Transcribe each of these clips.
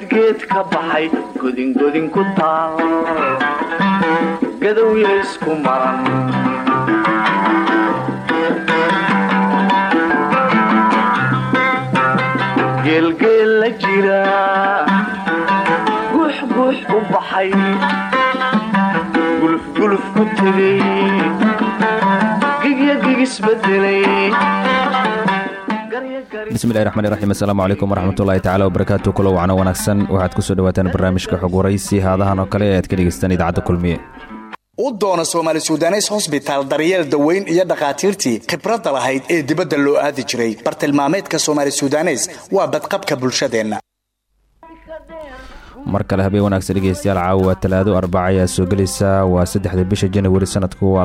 geedgeed ka baxay godingodin ku taal gadowya isku maran geelgeel la jira guuxguux u baxay gulufguluf ku tegay gigya gigisbedelay bismillahi raxmaan raxiim assalaamu calaykum waraxmatullahi tacala wabarakaatu kulo wacno wanaagsan. Waxaad ku soo dhawaataan barnaamijka xog waraysi haadahan oo kale ee aad ka dhegaystaan idaacadda kulmiye. U doona soomaali sudanes hosbitaal daryeel daweyn iyo dhakhaatiirtii khibradda lahayd ee dibadda loo aadi jiray. Bartilmaameedka soomaali sudanes waa badqabka bulshadeenna. Mar kale habeen wanaagsan dhegeystayaal caawa talaado arbaca ayaa soo gelaysa waa saddexda bisha janawari sanadku waa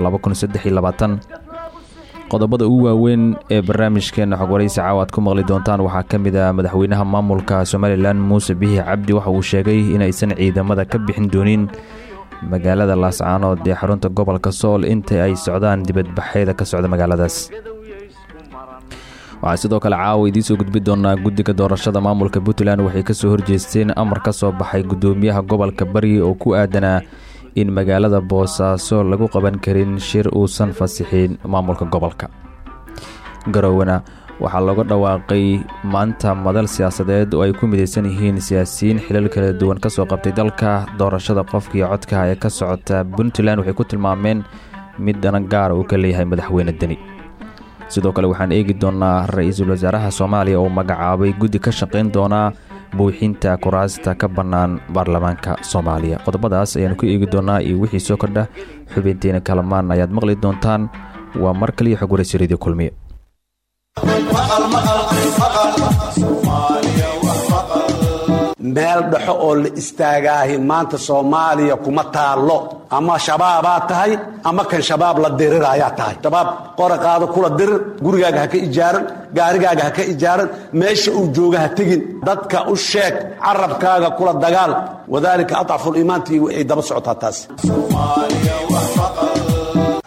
qodobada ugu waaweyn ee barnaamijkeena xog waraysi caawa aad ku maqli doontaan waxaa ka mid ah madaxweynaha maamulka somalilan muuse bihi cabdi. Waxa uu sheegay inaysan ciidamada ka bixin doonin magaalada laascaanood ee xarunta gobolka sool inta ay socdaan dibadbaxeeda ka socda magaaladaas. Waxaa sidoo kale caawa idiin soo gudbi doonaa guddiga doorashada maamulka puntland. Waxay ka soo horjeesteen amar ka soo baxay guddoomiyaha gobolka bari oo ku aadanaa in magaalada boosaaso lagu qaban karin shir uusan fasixin maamulka gobolka. Garowana waxaa looga dhawaaqay maanta madal siyaasadeed oo ay ku midaysan yihiin siyaasiyiin xilal kala duwan ka soo qabtay dalka doorashada qofkii codka ee ka socota puntland waxay ku tilmaameen mid dana gaara uu ka leeyahay madaxweyne deni. Sidoo kale waxaan eegi doonaa ra'iisul wasaaraha soomaaliya oo magacaabay guddi ka shaqayn doonaa buuxinta kuraasta ka bannaan baarlamaanka soomaaliya. Qodobadaas ayaanu ku eegi doonaa iyo wixii soo kordha. Xubinteena kalamaan ayaad maqli doontaan. Waa mar kaliya xog waraysireedii kulmiye meel dhexo oo la istaagaahi maanta soomaaliya kuma taallo. Ama shabaabaa tahay ama kan shabaab la diriraayaa tahay. Shabaab qora qaado kula dirir gurigaaga ha ka ijaaran gaarigaaga ha ka ijaaran meesha uu jooga ha tegin dadka u sheeg carabkaaga kula dagaal. Wadaalika adcafuliimaantii waxay daba socotaa taas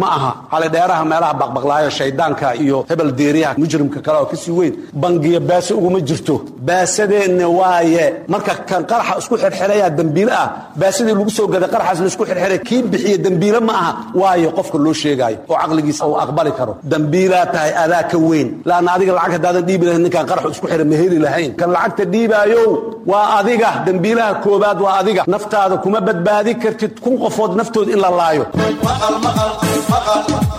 ma aha calidheeraha meelaha baqbaqlaayo shaydaanka iyo hebel deeriyaha mujrimka kale oo ka sii weyn bangiya baaso uguma jirto. Baasadeenna waaye marka kan qaraxa isku xirxiraya dembiile ah baasadii lagu soo gaday qaraxaas la isku xirxiray kii bixiya dembiile ma aha waayo qofka loo sheegaayo oo caqligiisa uu aqbali karo. Dembiilaa tahay adaa ka weyn. Laanna adiga lacag haddaadan dhiibi lahayn ninkaan qaraxu isku xiray ma heli lahayn. Kan lacagta dhiibaayow waa adiga. Dembiilaha koobaad waa adiga. Naftaada kuma badbaadi kartid kun qofood naftood in la laayo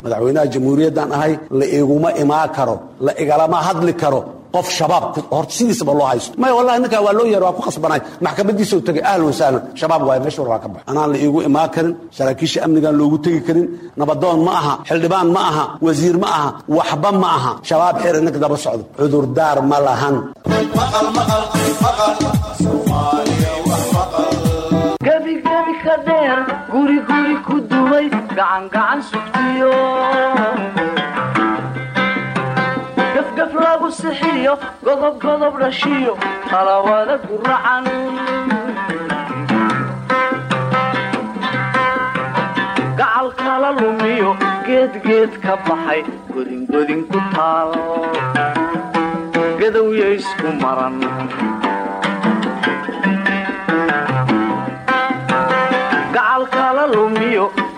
madaxweynaha jamhuuriyaddan ahay la iguma imaan karo la igalama hadli karo qof shabaab hor sidiisaba loo haysto. Maya wallahi ninkaa waa loo yeera waa ku khasbanay maxkamadiisau tegay ahlan wasahlan shabaab waay meesha war waa ka baxo anaan la iigu imaan karin saraakiisha amnigaan loogu tegi karin nabadoon ma aha xildhibaan ma aha wasiir ma aha waxba ma aha. Shabaab xiri ninka daba socdo. Cudurdaar ma lahan. Gebigebi gacangacan sugtiyo. Gafgaf lagu sixiyo godobgodob dhashiyo talawada guracan gacal kala lumiyo geedgeed ka baxay godingodin ku taal. Gadowya isku maran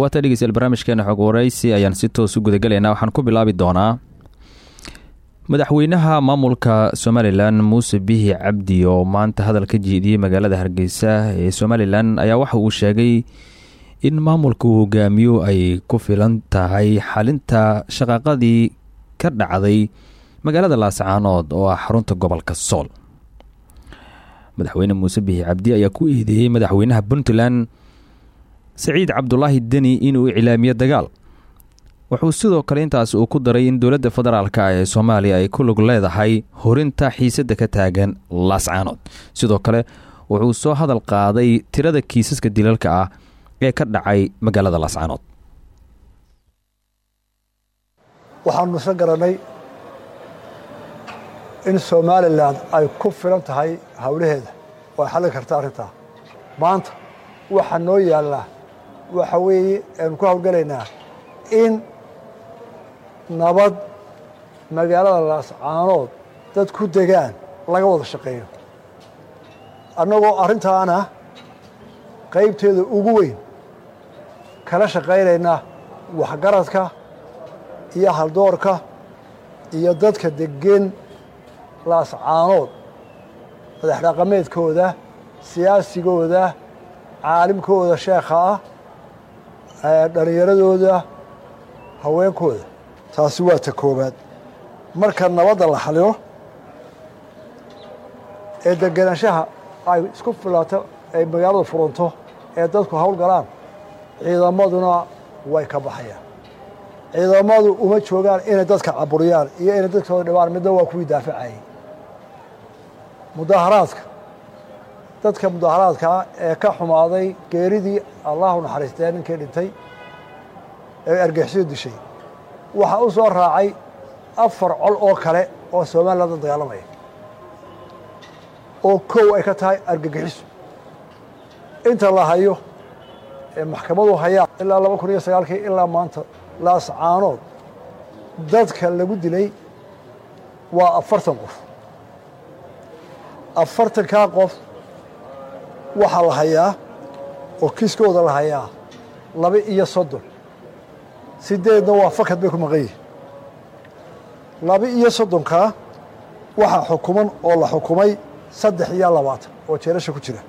waata dhegeystayaal barnaamijkeena xog waraysi ayaan si toos u gudagelaynaa waxaan ku bilaabi doonaa madaxweynaha maamulka somalilan muuse bihi cabdi oo maanta hadal ka jeediyey magaalada hargeysa ee somalilan ayaa waxa uu sheegay in maamulka uu hogaamiyo ay ku filan tahay xalinta shaqaaqadii ka dhacday magaalada laascaanood oo ah xarunta gobolka sool. Madaxweyne muuse bihi cabdi ayaa ku eedeeyey madaxweynaha puntland saciid cabdulaahi deni inuu iclaamiyo dagaal. Wuxuu sidoo kale intaas uu ku daray in dowladda federaalk ee soomaaliya ay ku lug leedahay horinta xiisadda ka taagan laascaanood. Sidoo kale wuxuu soo hadal qaaday tirada kiisaska dilalka ah ee ka dhacay magaalada laascaanood in somalilan ay ku filan tahay howlaheeda oo ay xallin karta arrintaa. Maanta waxaa noo yaallaa waxa weeye aynu ku howlgalaynaa in nabad magaalada laascaanood dad ku degaan laga wada shaqeeyo. Annagoo arrintaana qaybteeda ugu weyn kala shaqaynayna waxgaradka iyo haldoorka iyo dadka deggen laascaanood madax dhaqameedkooda siyaasigooda caalimkooda sheekha ah dhallinyaradooda haweenkooda. Taasi waa ta koowaad. Marka nabadda la xalilo ee degenaanshaha ay isku filaato ay magaaladu furanto ee dadku hawl galaan ciidamaduna way ka baxayaan. Ciidamadu uma joogaan inay dadka caburiyaan iyo inay dadkooda dhibaan midna waa kuwii daafacayay mudaaharaadka dadka mudaaharaadkaa ee ka xumaaday geeridii allahu naxariistee ninkii dhintay ee argixisyo dishay waxaa u soo raacay afar col oo kale oo somalilan la dagaalamaya oo kow ay ka tahay argagixiso inta la hayo ee maxkamadu hayaan ilaa laba kun iyo sagaalkii ilaa maanta laascaanood dadka lagu dilay waa afartan qof afartankaa qof waxaa la hayaa oo kiiskooda la hayaa laba iyo soddon sideedna waa fakad bay ku maqan yihiin laba iyo soddonkaa waxaa xukuman oo la xukumay saddex iyo labaatan oo jeelasha ku jira.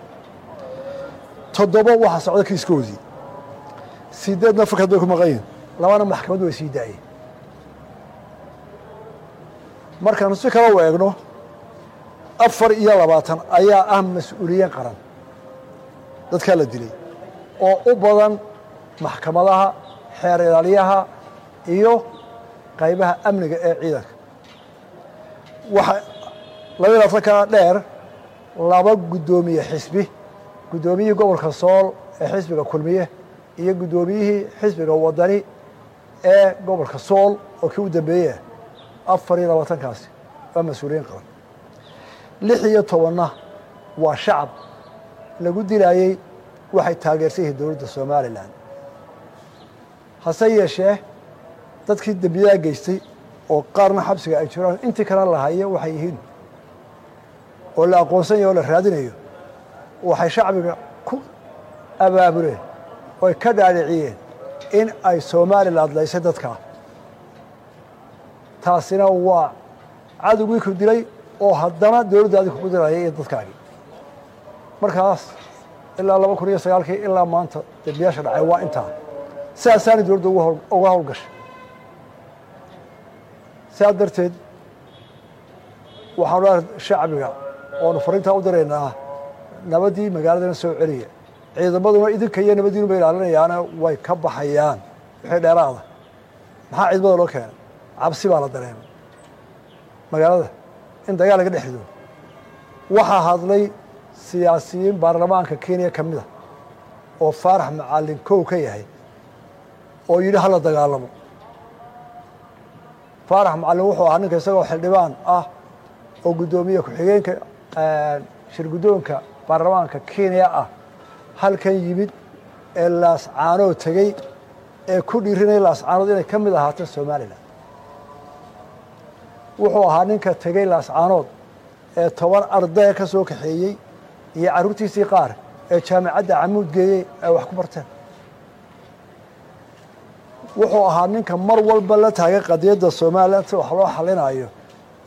Toddoba waxaa socda kiiskoodii. Sideedna fakad bay ku maqan yihiin labana maxkamaddu way sii daayeen. Markaanu si kala u eegno afar iyo labaatan ayaa ah mas'uuliyiin qaran. Dadkaa la dilay oo u badan maxkamadaha xeer ilaaliyaha iyo qaybaha amniga ee ciidanka. Waxa laba iyo labaatankaa dheer laba guddoomiye xisbi guddoomiyihii gobolka sool ee xisbiga kulmiye iyo guddoomiyihii xisbiga wadani ee gobolka sool oo kii u dambeeyah afar iyo labaatankaasi waa mas'uuliyiin qaran lix iyo tobanna waa shacab lagu dilaayey waxay taageersan yihiin dowladda somalilan hase yeeshee dadkii dembiyadaa geystay oo qaarna xabsiga ay jiraan intii kalena la hayo waxay yihiin oo la aqoonsan yaho o la raadinayo waxay shacbiga ku abaabuleen oy ka dhaadhiciyeen in ay somalilan laysay dadkaa taasina waa cadowgii ku dilay oo haddana dowladdaadii kugu dilaya iyo dadkaagii markaas ilaa laba kun iyo sagaalkii ilaa maanta dembiyaasha dhacay waa intaa sidaasaanay dowladda uga howlgashay sidaa darteed waxaanu dhaha shacbiga oonu fariintaa u diraynaa nabaddii magaaladana soo celiya ciidamaduna idinka iyo nabadiinu bay ilaalinayaana way ka baxayaan. Wixii dheeraada. Maxaa ciidamada loo keenay? Cabsi baa la dareemay. Magaalada in dagaal laga dhex rido. Waxaa hadlay siyaasiyiin baarlamaanka kenya ka mid a oo faarax macalin kow ka yahay oo yidhi hala dagaalamo. Faarax macalin wuxuu ahaa ninka isagoo xildhibaan ah oo guddoomiye ku-xigeenka shir guddoonka baarlamaanka kenya ah halkan yimid ee laascaanood tegey ee ku dhiirinaya laascaanood inay ka mid ahaato somalilan wuxuu ahaa ninka tegey laascaanood ee toban ardaya ka soo kaxeeyey iyo carruurtiisii qaar ee jaamicadda camuud geeyey ay wax ku barteen. Wuxuu ahaa ninka mar walba la taagay qadiyadda somalilan si wax loo xalinayo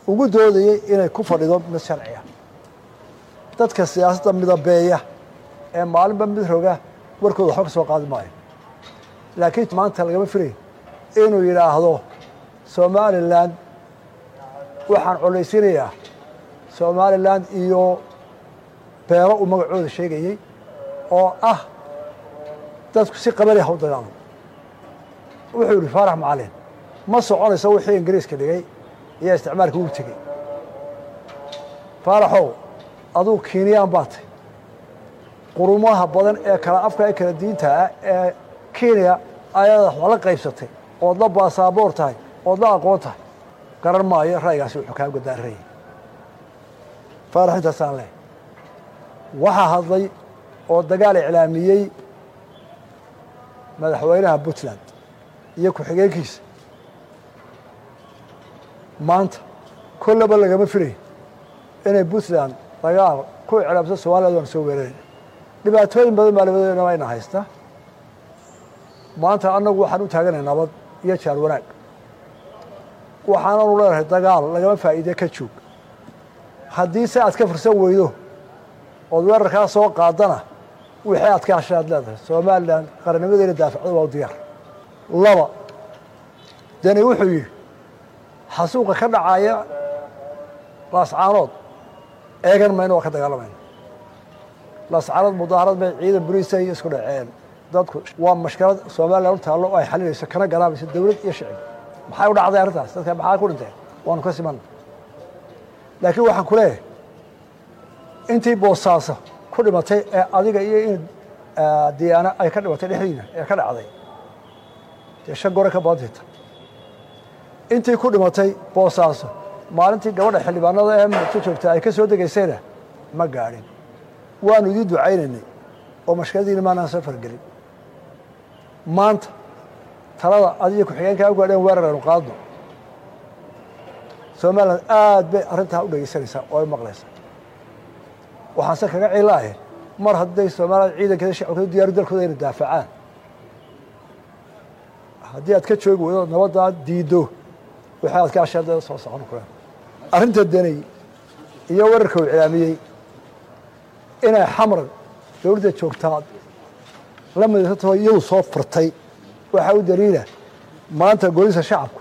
ugu doodayey inay ku fadhido mid sharciya dadka siyaasadda midabeeya ee maalinba mid roga warkooda waxba ka soo qaadi maayo. Laakiin maanta lagama filay inuu yidhaahdo somalilan waxaan colaysiinayaa somalilan iyo beelo uu magacooda sheegayey oo ah dadku si qabali ha u dagaalamo. Wuxuu yidhi faarax macalin ma soconayso wixii ingiriiska dhigay iyo isticmaalka uu tegey faaraxow aduu kiiniyaan baa tay qurumaha badan ee kala afka ee kala diinta ah ee kenya ayaad wax la qaybsatay ood la baasaboor tahay ood la aqoon tahay garan maayo ra'yigaasi wuxuu kaa godaarayay faarax intaasaan leh waxaa hadlay oo dagaal iclaamiyey madaxweynaha puntland iyo ku-xigeenkiisa maanta kollaba lagama filay inay puntland dagaal ku iclaamsa somaliland waan soo weeraran dhibaatooyin badan baa labadeena ina haysta. Maanta annagu waxaan u taaganay nabad iyo jaar wanaag waxaananu leenahay dagaal lagama faa'iide ka joog haddii se aad ka fursan weydo ood weerarkaa soo qaadana wixii aad ka hashay aad leedahay somalilan qarannimadeena daafacda waa u diyaar. Laba deni wuxuu yidhi xasuuqa ka dhacaya laascaanood eegan mayno waa ka dagaalamayna laascaanood mudaharad bay ciidan boliisa iyo isku dhaceen. Dadku waa mashkalad somalilan u taallo oo ay xalinayso kana garaabayso dowlad iyo shicib maxay u dhacday arrintaas? Dadka maxaa ku dhinteen waanu ka simanna laakiin waxaan ku leeyahay intii boosaaso ku dhimatay ee adiga iyo in diyaana ay ka dhimatay dhexdiina ee ka dhacday dee shan gore ka badantita intii ku dhimatay boosaaso maalintii gabadha xildhibaanada ee muqto joogta ay ka soo degaysayna ma gaadhin waanu idiin ducaynaynay oo mashkaladiina maanaan soo fargelin maanta talada adiga ku-xigeenkaa gaadheen weerar aynu qaadno. Somalilan aad bay arrintaa u dhegeysanaysaa oo ay maqlaysaa. Waxaanse kaga cilaahe mar hadday somalilan ciidankeeda shacabkeedu diyaaru dalkooda inay daafacaan. Haddii aad ka joogi weydo nabaddaa diiddo wixii aad ka soo socon kureen arrinta deney iyo weerarka uu cilaamiyey inay xamar dowladda joogtaa la midaysato iyadu soo furtay waxaa u daliila maanta golisa shacabku.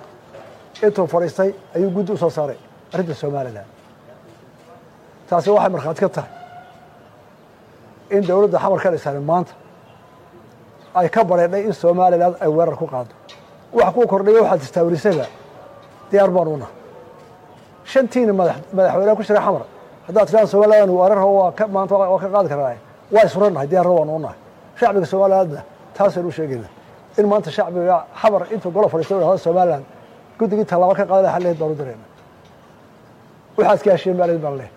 Intuu fadhiistay ayuu guddi u soo saaray arrinta somalilan taasi waxay markhaati ka tahay in dowladda xamar ka dhisani maanta ay ka bareedhay in somalilan ay weerar ku qaado wax kuu kordhaya waxaad istaawirisaba diyaar baan una shantiina madaxweyneha ku jira xamar haddaad tidhahda somalilan weerar maanta waa ka qaadi karnaa waa isurannahay diyaarna waanu u nahay shacbiga somalilandna taasaynu u sheegayna in maanta shacbiga xamar intuu golo fadhiistay u dhahdo somalilan guddigii tallaabo ka qaadana xalleed baanu dirayna waxaad ka maalid baan leh.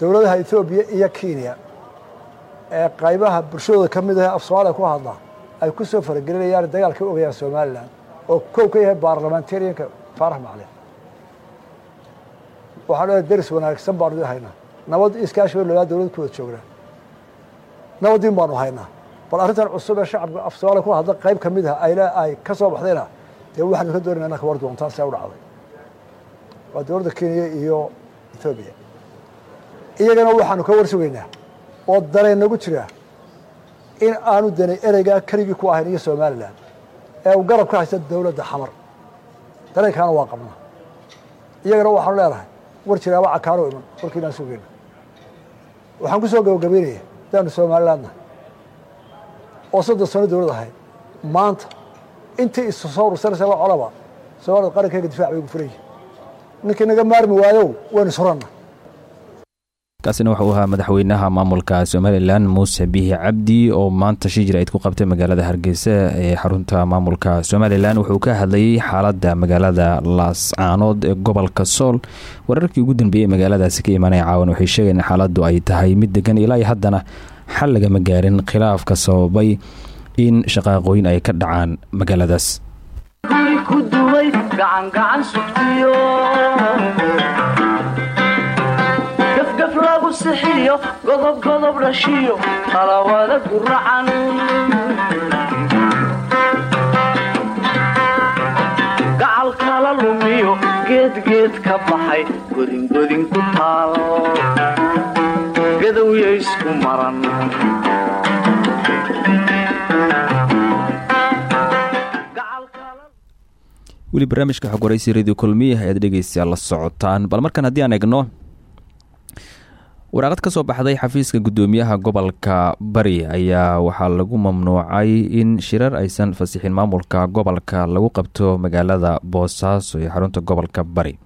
Dowladaha etoobiya iyo kenya ee qaybaha bulshadooda ka mid ah af soomaaliya ku hadla ay ku soo faragelinayaan dagaal ka ogayaan somalilan oo kow ka yahay baarlamentarianka faarax maclin waxaan leehay deris wanaagsan baanu haynaa. Nabad iskaashi bay looyaa dowlad ku wada joognaa. Nabaddiin baanu haynaa bal arrintan cusub ee shacabka af soomaaliya ku hadla qayb ka mid ah ayl ay ka soo baxdayna dee waxaanu ka doonayna inaa ka war doontaa see u dhacday. Waa dowladda kenya iyo etoobiya iyagana waxaanu ka war sugaynaa oo dareen nagu jira in aanu danay ereygaa keligii ku ahayn iyo somalilan ee uu garab ka haysta dowladda xamar. Dareenkaana waa qabnaa iyagana waxaanu leenahay war jiraaba cakaano iman warkiinaan sugayna waxaan ku soo gabagabaynaya daanu somalilandna oo soddon sano dowlad ahayd maanta intii isu soo colaba soomaalida qarankeyga difac bay ugu furan yihiin ninkii naga maarmi waayow waynu suranna. Kaasina wuxuu ahaa madaxweynaha maamulka somalilan muuse bihi cabdi oo maanta shi jir-ayd ku qabtay magaalada hargeysa ee xarunta maamulka somalilan wuxuu ka hadlayay xaaladda magaalada laascaanood ee gobolka sool. Wararkii ugu dambeeyey magaaladaasi ka imaanaya caawan waxay sheegeen in xaaladdu ay tahay mid degan ilaa iyo haddana xal lagama gaarin khilaafka sababay in shaqaaqooyin ay ka dhacaan magaaladaas. Guri ku duway gacangacan sugtiyo. Lagu sixiyo godob godob dhashiyo qalawada guracan gacal kala lumiyo geedgeed ka baxay godingodin ku taal gadowya isku maran weli barnaamijka xog waraysi radio kulmiya ayaad dhegeystayaal la socotaan. Bal markan haddii aan egno waraaqad ka soo baxday xafiiska guddoomiyaha gobolka bari ayaa waxaa lagu mamnuucay in shirar aysan fasixin maamulka gobolka lagu qabto magaalada boosaaso ee xarunta gobolka bari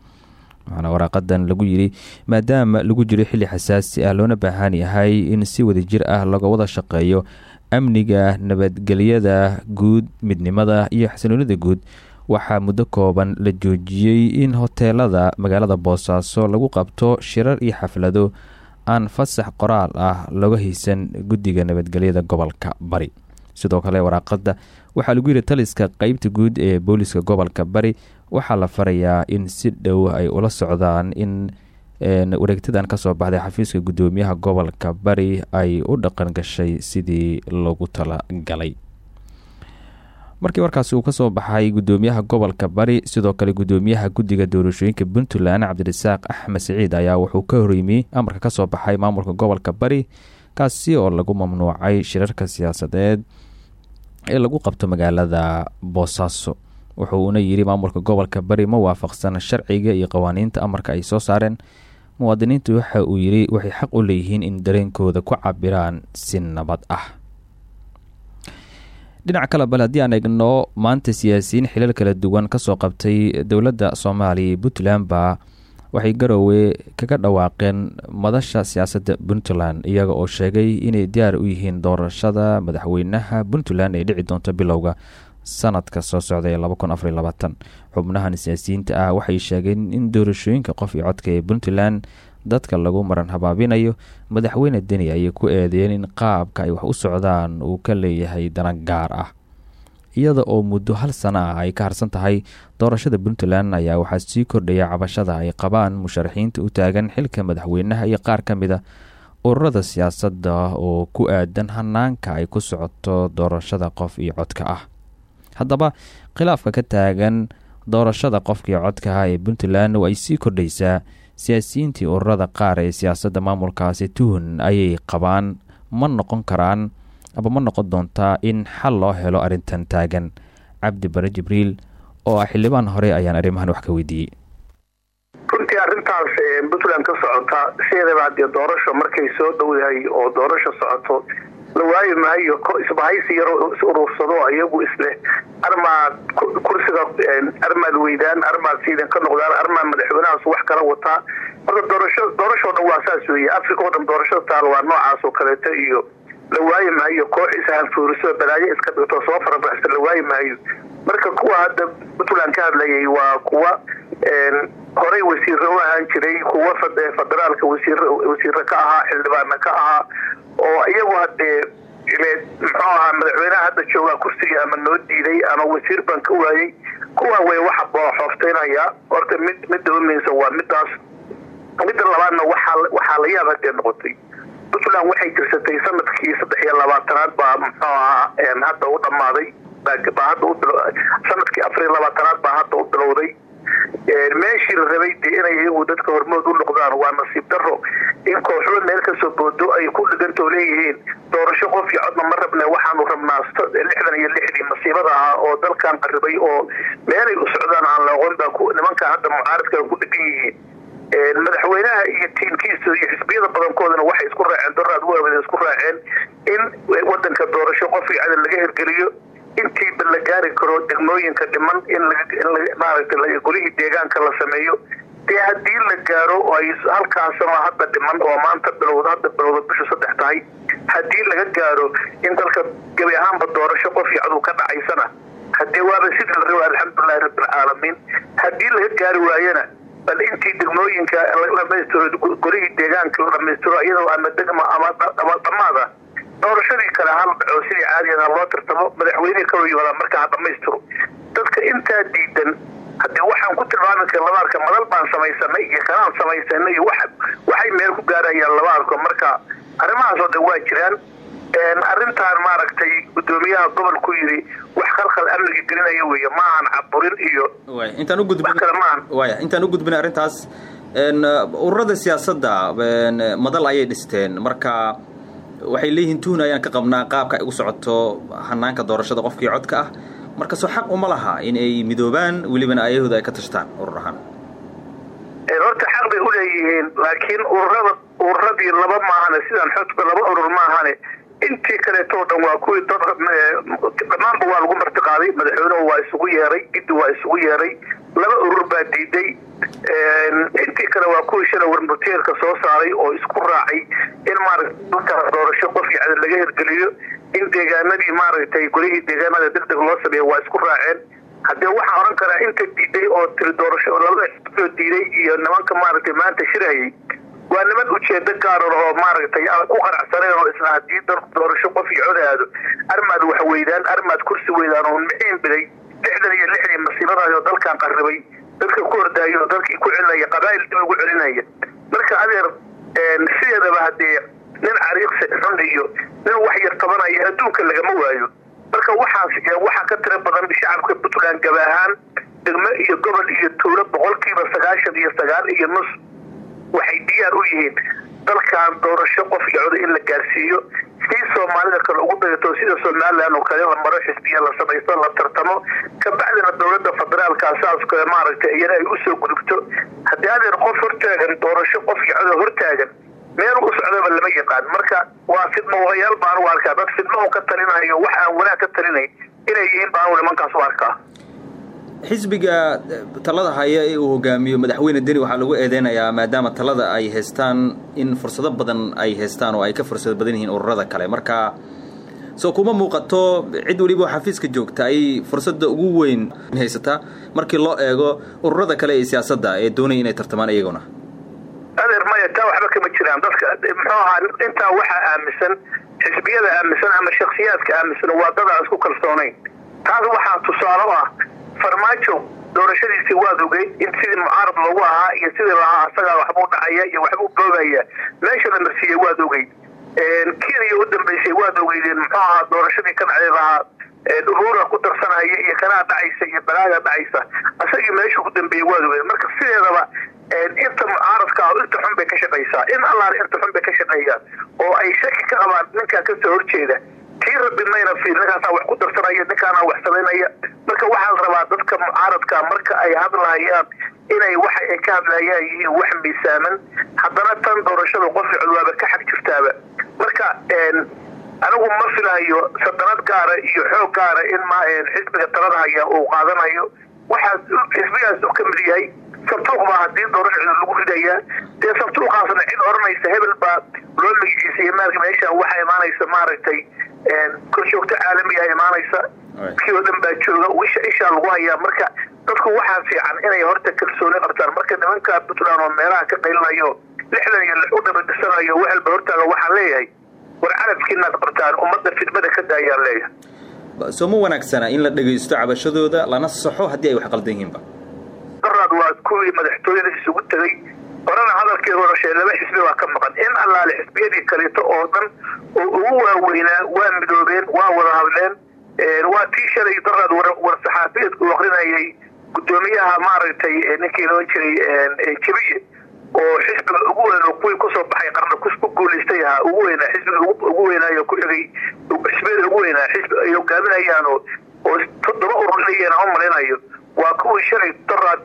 waxaana waraaqadan lagu yidhi maadaama lagu jiro xilli xasaasi ah loona baahan yahay in si wadajir ah laga wada shaqeeyo amniga nabadgelyada guud midnimada iyo xasiloonida guud waxaa muddo kooban la joojiyey in hoteelada magaalada boosaaso lagu qabto shirar iyo xaflado aan fasax qoraal ah looga haysan guddiga nabadgelyada gobolka bari. Sidoo kale waraaqada waxaa lagu yidhi taliska qeybta guud ee booliska gobolka bari waxaa la farayaa in si dhow ay ula socdaan in wareegtadan ka soo baxday xafiiska guddoomiyaha gobolka bari ay u dhaqan gashay sidii loogu talagalay markii warkaasi uu ka soo baxay guddoomiyaha gobolka bari sidoo kale guddoomiyaha guddiga doorashooyinka puntland cabdirasaaq axmed siciid ayaa wuxuu ka horeymiyey amarka ka soo baxay maamulka gobolka bari kaasi oo lagu mamnuucay shirarka siyaasadeed ee lagu qabto magaalada boosaaso wuxuuna yidhi maamulka gobolka bari ma waafaqsan sharciga iyo qawaaniinta amarka ay soo saareen. Muwaadiniintu waxa uu yidhi waxay xaq u leeyihiin in dareenkooda ku cabiraan si nabad ah. Dhinac kale bal haddii aan eegno maanta siyaasiyiin xilal kala duwan ka soo qabtay dowladda soomaaliya iyo puntland ba waxay garoowe kaga dhawaaqeen madasha siyaasadda puntland iyaga oo sheegay inay diyaar u yihiin doorashada madaxweynaha puntland ee dhici doonto bilowga sanadka soo socda ee xubnahan siyaasiyiinta ah waxay sheegeen in doorashooyinka qof iyo codka ee puntland dadka lagu maran habaabinayo madaxweyne deni ayay ku eedeeyeen in qaabka ay wax u socdaan uu ka leeyahay dana gaar ah. Iyada oo muddo hal sano ah ay ka harsan tahay doorashada puntland ayaa waxaa sii kordhaya cabashada ay qabaan musharaxiinta u taagan xilka madaxweynaha iyo qaar ka mid a ururada siyaasadda oo ku aadan hanaanka ay ku socoto doorashada qof iyo codka ah haddaba khilaafka ka taagan doorashada qofkii codkaha ee puntland oo ay sii kordhaysaa. Siyaasiyiintii ururada qaar ee siyaasadda maamulkaasi tuhun ayay qabaan. Ma noqon karaan aba ma noqon doontaa in xal loo helo arrintan taagan. Cabdi bare jibriil oo ah xildhibaan hore ayaan arrimahan wax ka weydiiyey. Runtii arrintaas puntland ka socota sideedaba haddee doorasho markay soo dhowdahay oo doorasho socoto la waayi maayo isbahaysi yaro is urursado iyagu isleh armaad kursiga armaad weydaan armaad siidan ka noqdaan armaad madaxweynahaas wax kala wataa. Marka doorasho doorashoo dhan waa saas weeye. Africa oo dhan doorashada taal waa noocaas oo kaleeto iyo la waayi maayo koox ishanfuuriso balaayo iska dhigto soo farabaxsa la waayi maayo marka kuwa hadda puntland ka hadlayay waa kuwa horey wasiiro u ahaan jiray kuwa federaalka wasiiro ka ahaa xildhibaana ka ahaa oo iyagu hadee muxuu ahaa madaxweynaha hadda joogaa kursigii ama noo diiday ama wasiir baan ka waayey kuwa way waxa booxoofteynaya horta mid midda umaysa waa midaas midda labaadna waxaa la yaab hadee noqotay. Puntland waxay jirsatay sannadkii saddex iyo labaatanaad baa muxuu ahaa hadda u dhammaaday sannadkii afar iyo labaatanaad baa hadda u bilowday meeshii la rabay dee inay iyagu dadka hormood u noqdaan waa nasiib daro in kooxba meel ka soo boodo ay ku dhigantoo leeyihiin doorasho qof iyo codna ma rabne waxaanu rabnaa lixdan iyo lixdii masiibada ahaa oo dalkan qaribay oo meelay u socdaan aan la aqoon baa nimanka hadda mucaaradka ku dhigan yihiin. Madaxweynaha iyo tiimkiisa iyo xisbiyada badankoodana waxay isku raaceen doraad waawada isku raaceen in wadanka doorasho qof iyo cadal laga hirgeliyo intiiba la gaari karo degmooyinka dhiman in maaragtay golihii deegaanka la sameeyo dee haddii la gaaro oo ay halkaasama hadda dhiman oo maanta bilowda hadda bilowda bishu saddex tahay haddii laga gaaro in dalka gebi ahaanba doorasho qof iyo cadow ka dhacaysana haddee waaba sidii la raba alxamdulilahi rabbilcaalamiin haddii laga gaari waayana bal intii degmooyinka la dhamaystiro golihii deegaanka la dhamaystiro iyadoo ama degma ama dhamaada doorashadii kale hal dhaco sidii caadiga loo tartamo madaxweynihii kaloo yimaada markaa ha dhamaystiro dadka intaa diidan haddii waxaan ku tilmaami kara laba arka madal baan samaysanay iyo kanaan samaysanay iyo waxay meel ku gaarayaan laba arko. Marka arrimahaasoo dhan waa jiraan. Arrintaan maaragtay guddoomiyaha gobolku yidhi wax khalkhal amniga gelinaya weeye ma ahan caburin iyo intaan ugudbin kale maahan waya intaan u gudbin arrintaas. Ururada siyaasadda madal ayay dhisteen. Marka waxay leeyihiin tuhun ayaan ka qabnaa qaabka ay u socoto hanaanka doorashada qofkii codka ah. Marka soo xaq uma laha in ay midoobaan welibana ayahooda ay ka tashtaan urur ahaan. Horta xaq bay uleeyihiin laakiin ururada ururadii laba maahane sidaan xogka laba urur maahane intii kaleetoo dhan waa kuwii dad dhammaanba waa lagu martiqaaday madaxweynuhu waa isugu yeeray giddi waa isugu yeeray laba urur baa diiday intii kale waa kuwii shala warmurteerka soo saaray oo isku raacay in maaragtay dalka doorasho qof yacni laga hirgeliyo in deegaanadii maaragtay golihii deegaanada deg deg loo sameeyo waa isku raaceen. Haddee waxaan odhan karaa inta diiday oo tiri doorasho labada diiday iyo nimanka maaragtay maanta shirayay waa niman ujeedo gaaran oo maaragtay aan ku qanacsaneen oo isla haddii doorasho qof iyo cod aado armaad wax weydaan armaad kursi weydaan oo miciin biday lixdan iyo lixdii masiibadaas oo dalkan qarribay dadka ku ordaayo oo dalkii ku celinaya qabaa'il dib lagu celinaya. Marka adeer sideedaba haddee nin cariiqsi xun iyo nin wax yar tabanaya adduunka lagama waayo. Marka waxaas waxaa ka tira badan shacabka puntland gaba ahaan iyo gobol iyo tuulo boqolkiiba sagaashan iyo sagaal iyo nus waxay diyaar u yihiin dalkan doorasho qof coda in la gaarsiiyo. Si soomaalida kale ugu dagato sida somalilan oo kale la maro xisbiya la samaysto la tartamo. Kabacdina dowladda federaalka saas kale maaragtay iyana ay u soo gudubto. Haddii adeer qof hortaagan doorasho qof coda hortaagan meel u socdaba lama yaqaan. Marka waa fidmo wadayaal baan u arkaa dad fidmo un ka talinayo wax aan wanaag ka talinayn inay yihiin baan nimankaas u arkaa xisbiga talada haya ee uu hogaamiyo madaxweyne deni waxaa lagu eedeynayaa maadaama talada ay haystaan in fursado badan ay haystaan oo ay ka fursado badan yihiin ururada kale. Marka soo kuma muuqato cid weliba xafiiska joogta ay fursadda ugu weyn haysataa markii loo eego ururada kale ee siyaasadda ee doonaya inay tartamaan iyaguna. Adeer maya taa waxba kama jiraan. Dadka muxuu ahaa intaa waxaa aaminsan xisbiyada aaminsan ama shaksiyaadka aaminsan waa dad aan isku kalsoonayn. Taas waxaa tusaale u ah farmaajo doorashadiisii waad ogeyd in sidii mucaarad loogu ahaa iyo sidii lahaa asagaa waxbuu dhacaya iyo waxbuu boogaya meesha la marsiiyey waad ogeyd kenya u dambaysay waad ogeydeen muxuu ahaa doorashadii ka dhacday lahaa uruura ku darsanaya iyo kanaa dhacaysa iyo balaaga dhacaysa. Asagii meeshuu ku dambeeyey waad ogeyd marka sideedaba inta mucaaradka ah inta xun bay ka shaqaysaa. In allaale inta xun bay ka shaqeeyaan oo ay shaki ka qabaan ninkaa ka soo horjeeda. Tii rabbi mayna fiir ninkaasaa wax ku darsanaya ninkaanaa wax samaynaya rabaa dadka mucaaradka marka ay hadlahayaan inay waxa ay ka hadlayaan yihiin wax miisaaman haddana tan doorashada qofki cudwaaba ka xag jirtaaba. Marka anigu ma filayo sadanad gaara iyo xoog gaara in xisbiga talada haya uu qaadanayo. Waxaas xisbigaas u ka mid yahay santuuq baa haddii doorashada lagu ridayaa. Dee santuuqaasna cid oranaysa hebel baa loo magiciisa iyo maalka meesha waxaa imaanaysa maaragtay korjoogto caalamiga imaanaysa. Kii oo dhan baa jooga isha ishaa lagu hayaa. Marka dadku waxaa fiican inay horta kalsooni qabtaan. Marka nimanka puntland oo meelaha ka qaylinayo lixdan iyo lix u dabadhisanayo waxalba hortaaga waxaan leeyahay. War carabkiinaad qabtaan ummadda fidmada ka daayaan leeyahay. Soo ma wanaagsana in la dhegaysto cabashadooda lana saxo haddii ay wax qaldan yihiinba. Daraad waa kuwii madaxtooyada isugu tegey horena hadalkii horashee laba xisbi waa ka maqan. In allaale xisbiyadii kaleeto oo dhan oo ugu waaweynaa waa midoobeen waa wada hadleen waa tii shalay daraad war saxaafiyeedku u akrinayay guddoomiyaha maaragtay ninkii loo jiray jabiye oo xisbiga ugu weyn oo kuwii ku soo baxay qarna ku guulaystay ahaa ugu weynaa xisbiga ugu weynaayo ku xigay xisbiyada ugu weynaa xisbi ay hogaaminayaan oo toddoba urur inayeen aan malaynayo waa kuwii shalay daraad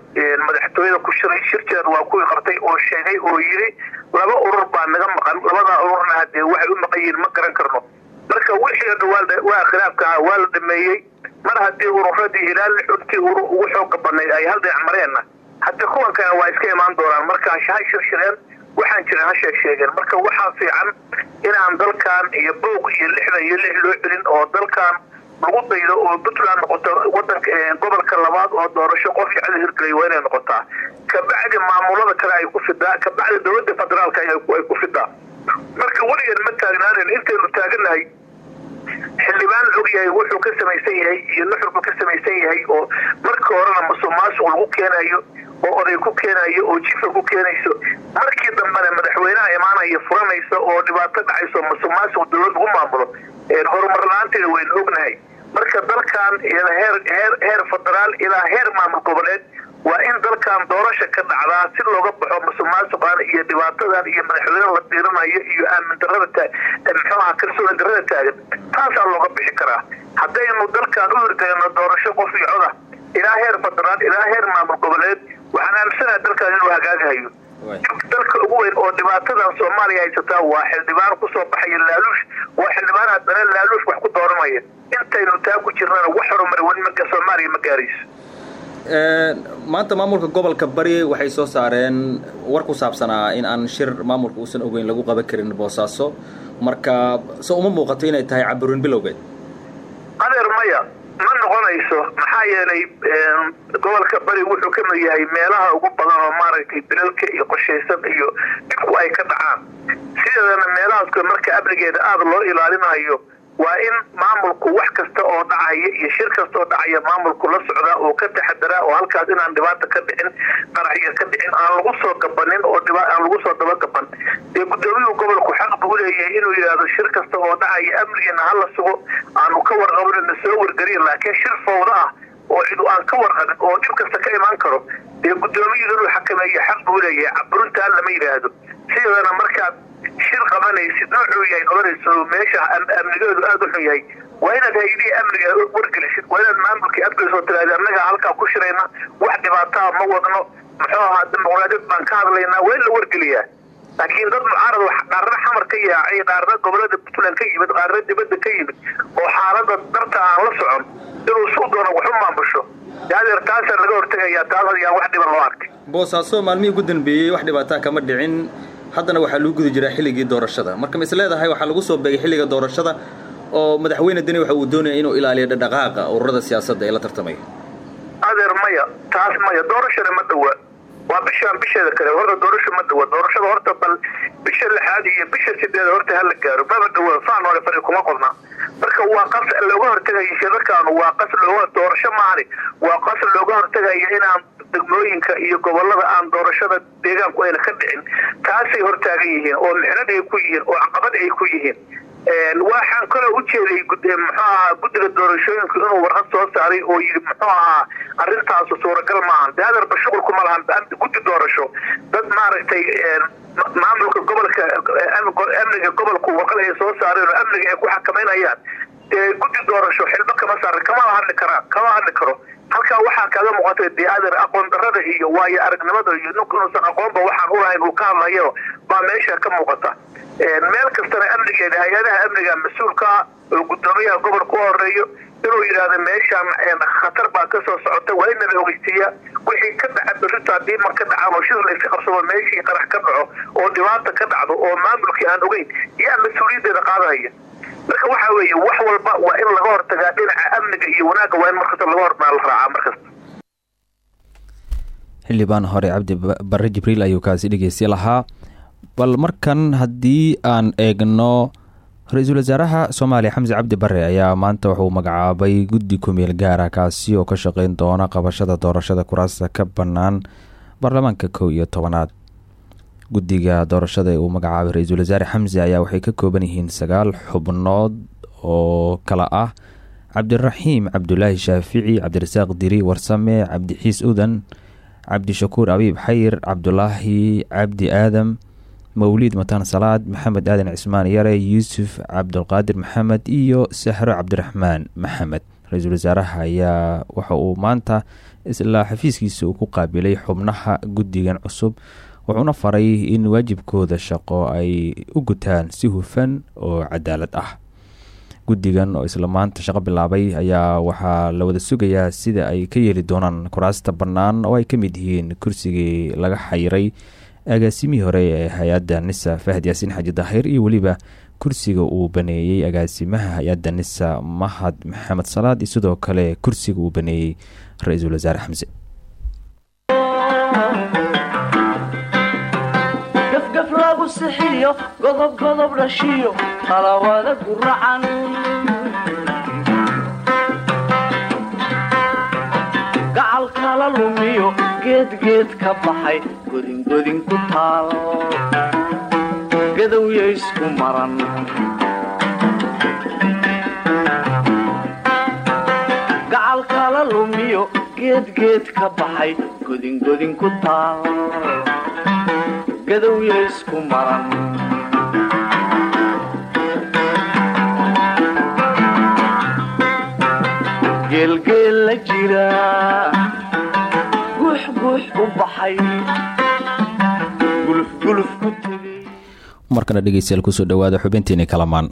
madaxtooyada ku shiray shirjeed waa kuwii qabtay oo sheegay oo yidhi laba urur baa naga maqan labadaa ururna hadee waxay u maqan yihiin ma garan karno. Marka wixii dhan waa khilaafka waa la dhameeyey. Mar haddii ururadii ilaa lixuntii urur ugu xooga badnayd ay hal dhinac mareenna hadda kuwan kale waa iska imaan doonaan. Marka ha shirshireen waxaan jirin ha sheeg sheegeen. Marka waxaa fiican inaan dalkan iyo booq iyo lixdan iyo lix loo celin oo dalkan lagu daydo oo puntland noqoto wadanka gobolka labaad oo doorasho qof iyo cadi hirgelay waa inay noqotaa. Kabacdi maamulada kale ay ku fidaa kabacdi dowladda federaalka ay ku fidaa marka weligeed ma taagnaanen intaynu taagannahay xildhibaan ogyahay wuxuu ka samaysan yahay iyo nuxurku ka samaysan yahay oo markii horena musuq maasuq lagu keenayo oo oday ku keenayo oo jifa ku keenayso. Markii dambena madaxweynaha imaanaya furanayso oo dhibaato dhacayso musuq maasuq dowlad lagu maamulo horumar la'aanteeda waynu ognahay marka dalkan heer federaal ilaa heer maamul goboleed waa in dalkan doorasha ka dhacdaa si looga baxo musuq maasuqan iyo dhibaatadan iyo madaxweyne la diiranayo iyo aamin darada muxuaha kalsooni darada taagan taasaa looga bixi karaa haddaynu dalkan u hirgelino doorasho qof iyo coda ilaa heer federaal ilaa heer maamul goboleed waxaan aaminsanaha dalkan inuu hagaagahayo dalka ugu weyn oo dhibaatadan soomaaliya haysataa waa xildhibaan ku soo baxaya laaluush waa xildhibaan haddana laaluush wax ku dooranaya. Intaynu taa ku jirnana wax horumar weli soomaaliya ma gaarayso. Maanta maamulka gobolka bari waxay soo saareen war ku saabsanaa in aan shir maamulka uusan ogeyn lagu qaban karin boosaaso marka se uma muuqato inay tahay caburin bilowgeed. Adeer maya ma noqonayso maxaa yeelay gobolka bari wuxuu ka mid yahay meelaha ugu badan oo maaragtay bilalka iyo qorshaysan iyo dhibku ay ka dhacaan. Sideedana meelahaas marka amnigeeda aada loo ilaalinayo waa in maamulku wax kasta oo dhacaya iyo shir kasta oo dhacaya maamulku la socdaa oo ka taxadaraa oo halkaas inaan dhibaata ka dhicin qaraxya ka dhicin aan lagu soo gabanin oo aan lagu soo dabagaban dee guddoomiyuhu gobolku xaq buu leeyahay inuu yidhaahdo shir kasta oo dhacaya amnigeena hala sugo aanu ka warqabin na soo wargariya laakiin shir fawda ah oo cidu aan ka warqabin oo dhib kasta ka imaan karo dee guddoomiyuhu inuu xakameeyo xaq buu leeyahay caburintaan lama yidhaahdo. Sideedana markaad shir qabanaysid noocuu yahay qabanayso meesha amnigeedu aada u xun yahay waa inaad hay'adihii amniga wargelisid waa inaad maamulkii adgeysoo tiraada annaga halkaa ku shirayna wax dhibaataa ma wadno muxuu ahaa dimuqraadiyad baan ka hadlaynaa waa in la wargeliyaa. Laakiin dad mucaarad qaarna xamar ka yaacay qaarna gobollada puntland ka yimid qaarna dibadda ka yimid oo xaalada darta aan la socon inuu suu doono waxu maamusho. Adeer taasaa laga hortegayaa taas ayaan wax dhiban loo arkay boosaaso maalmihii ugu dambeeyey wax dhibaataa kama dhicin haddana waxaa lagu guda jiraa xilligii doorashada. Marka ma is leedahay waxaa lagu soo beegay xilliga doorashada oo madaxweyne deni waxa uu doonaya inuu ilaaliyo dhadhaqaaqa ururada siyaasadda ee la tartamaya. Adeer maya taas maya doorashana ma dhawa. Waa bishaan bisheeda kale horta doorasho ma dhawa. Doorashada horta bal bisha lixaad iyo bisha sideed horta hala gaaro. Maba dhawa faan hore fari kuma qodna marka waa qas looga hortegayo shirarkaanu waa qas looga doorasho maani waa qas looga hortegayo inaan degmooyinka iyo gobollada aan doorashada deegaanku ayna ka dhicin taasay hortaagan yihiin oo mixnad ay ku yihiin oo caqabad ay ku yihiin. Waxaan kaloo ujeeday muxuu ahaa guddiga doorashooyinku inuu warqad soo saaray oo yidhi muxuu ahaa arrintaasu suuragal maahan de adeerba shuqulkuma lahan guddi doorasho. Dad maaragtay maamulka gobolka amniga gobolku warqad ay soo saareen oo amniga ay ku xakamaynayaan guddi doorasho xilba kama saaran kama hadli karaan kama hadli karo. Halkaa waxaa kaaga muuqatay dee adeer aqoon darada iyo waayo aragnimada iyo ninku inuusan aqoonba waxaan ulahayn uu ka hadlayo baa meesha ka muuqata. Meel kastana amnigeeda hay'adaha amniga mas'uulkaa oo guddoomiyaha gobolka u horeeyo inuu yidhaahdo meeshaan khatar baa ka soo socota waa in nala ogeysiiya wixii ka dhaca berrito haddii mar ka dhacaan oo shir layska qabsado meeshii qarax ka dhaco oo dhibaata ka dhacdo oo maamulkii aan ogeyn yaa mas'uuliyaddeeda qaadahaya marka waxa weeye wax walba waa in laga hortagaa dhinaca amniga iyo wanaagga waa in markasta laga hormaa la raacaa markasta. Xildhibaan hore cabdi barre jibriil ayuu kaasi dhegeysti lahaa. Bal markan haddii aan eegno ra'iisul wasaaraha soomaaliya xamse cabdi bare ayaa maanta wuxuu magacaabay guddi kumeel gaara kaasi oo ka shaqeyn doona qabashada doorashada kuraasta ka bannaan baarlamaanka kow iyo tobanaad guddiga doorashada ee uu magacaabay ra'iisul wasaare xamse ayaa waxay ka kooban yihiin sagaal xubnood oo kala ah. Cabdiraxiim cabdulaahi shaafici cabdirasaaq diri warsame cabdixiis udan cabdishakuur abiib xayir cabdulaahi cabdi aadam mawliid mataan salaad maxamed aadan cismaan yare yuusuf cabdulqaadir maxamed iyo sahro cabdiraxmaan maxamed. Ra'iisul wasaaraha ayaa waxa uu maanta isla xafiiskiisa uu ku qaabilay xubnaha guddigan cusub wuxuuna faray in waajibkooda shaqo ay u gutaan si hufan oo cadaalad ah. Guddigan oo isla maanta shaqo bilaabay ayaa waxaa la wada sugayaa sida ay ka yeeli doonaan kuraasta bannaan oo ay ka mid yihiin kursigii laga xayiray agaasimihii hore ee hay'adda nisa fahad yaasiin xaji daahir iyo weliba kursiga uu baneeyey agaasimaha hay'adda nisa mahad maxamed salaad iyo sidoo kale kursiga uu baneeyey ra'iisul wasaare xamse sixiliyo godobgodob dhashiyo qalawada guracan gacalkala lumiyo geedgeed ka baxay godingodin ku taal. Gadowya isku maran. Gacalkala lumiyo geedgeed ka baxay godingodin ku taal gadowya isku maran geelgeel la jira. Guuxguux u baxay. Gulufguluf ku tegay markana dhegeystayaal ku soo dhowaada xubintiini kalamaan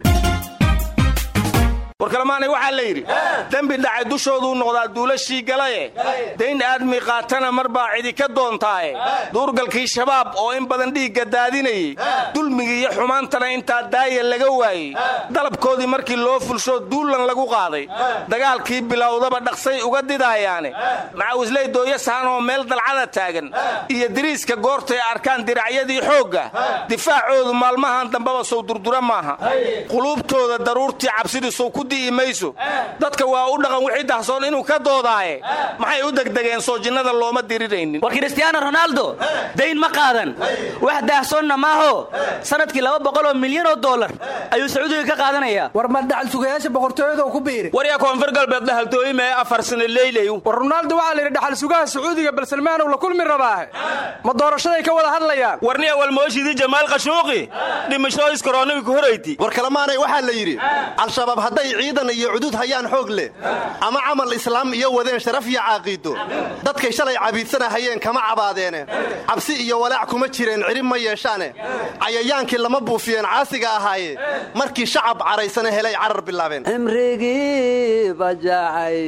war kalamaanay waxaa la yidhi dembi dhacay dushooduu noqdaa duulashii galaye. Dayn aadmi qaatana mar baa cidi ka doontaaye. Duurgalkii shabaab oo in badan dhiigga daadinayey. Dulmigii iyo xumaantana intaa daaya laga waayey. Dalabkoodii markii loo fulsho duullan lagu qaaday. Dagaalkii bilowdaba dhaqsay uga didaayaane. Macawisley dooyo sahan oo meel dalcada taagan. Iyo diriiska goortay arkaan diracyadii xoogga. Difaacoodu maalmahan dambaba sow durdura maaha. Quluubtooda daruurtii cabsidii sow ku di'i mayso dadka waa u dhaqan wixii dahsoon inuu ka doodaaye. Maxay u degdegeen soo jinnada looma diriraynin war kristiyaano ronaldo. Dayn ma qaadan. Wax daahsoonna maaho sannadkii laba boqoloo milyan oo dollar ayuu sacuudiga ka qaadanayaa war ma dhacal sugayaasha boqortooyada ku biiri? Waryaa koonfur galbeed dhahaltooyimee afar sano leyleyu war ronaaldo waxaa la yidhi dhaxal sugaha sacuudiga bal salmaanow la kulmi rabaahe ma doorashaday ka wada hadlayaan? Warniya walmooshidii jamaal qashuuqi dhimashooyis korooniga ku horayti war kalamaanay waxaa la yidhi al-shabaab hadday ciidan iyo cudud hayaan xoog leh ama camal islaam iyo wadeen sharaf iyo caaqiido dadkay shalay cabiidsanahayeen kama cabaadeene cabsi iyo walaac kuma jireen cirib ma yeeshaane cayayaankii lama buufiyeen caasiga ahaaye markii shacab caraysana helay carar bilaabeen. Cimrigii bajacay